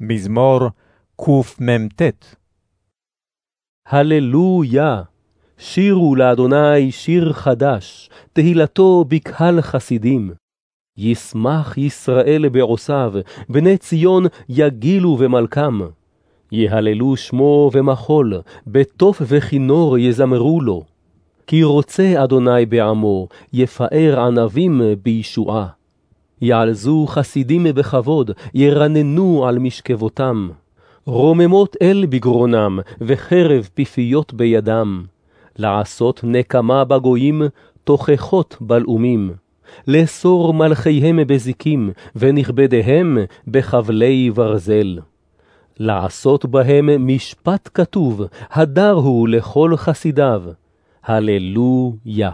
מזמור קמ"ט הללויה, שירו לאדוני שיר חדש, תהילתו בקהל חסידים. ישמח ישראל בעושיו, בני ציון יגילו במלכם. יהללו שמו ומחול, בתוף וכינור יזמרו לו. כי רוצה אדוני בעמו, יפאר ענבים בישועה. יעלזו חסידים בכבוד, ירננו על משכבותם. רוממות אל בגרונם, וחרב פיפיות בידם. לעשות נקמה בגויים, תוכחות בלאומים. לאסור מלכיהם בזיקים, ונכבדיהם בחבלי ברזל. לעשות בהם משפט כתוב, הדר הוא לכל חסידיו. הללויה.